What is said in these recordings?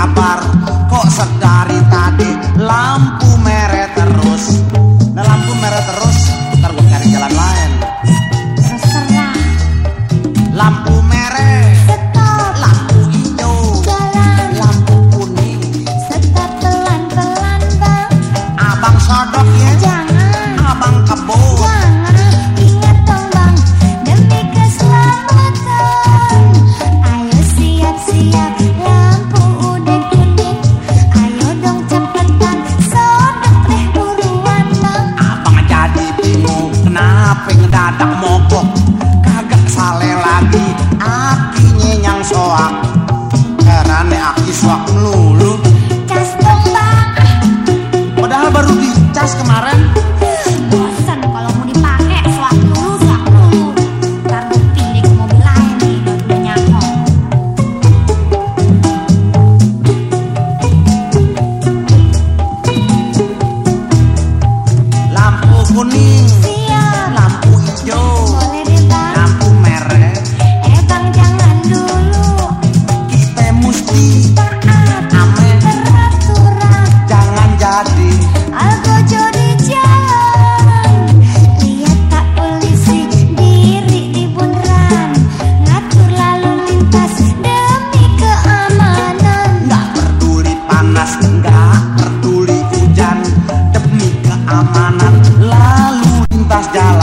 lapar. Kok sedari tadi lampu merah tak mogok kagak sale lagi. Akinya nyenyang soak karena aki soak melulu. Cas dong padahal baru dicas kemarin.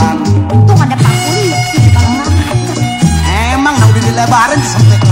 Untung ada Pak kalau ngangkat. Emang udah dilebarin sempit.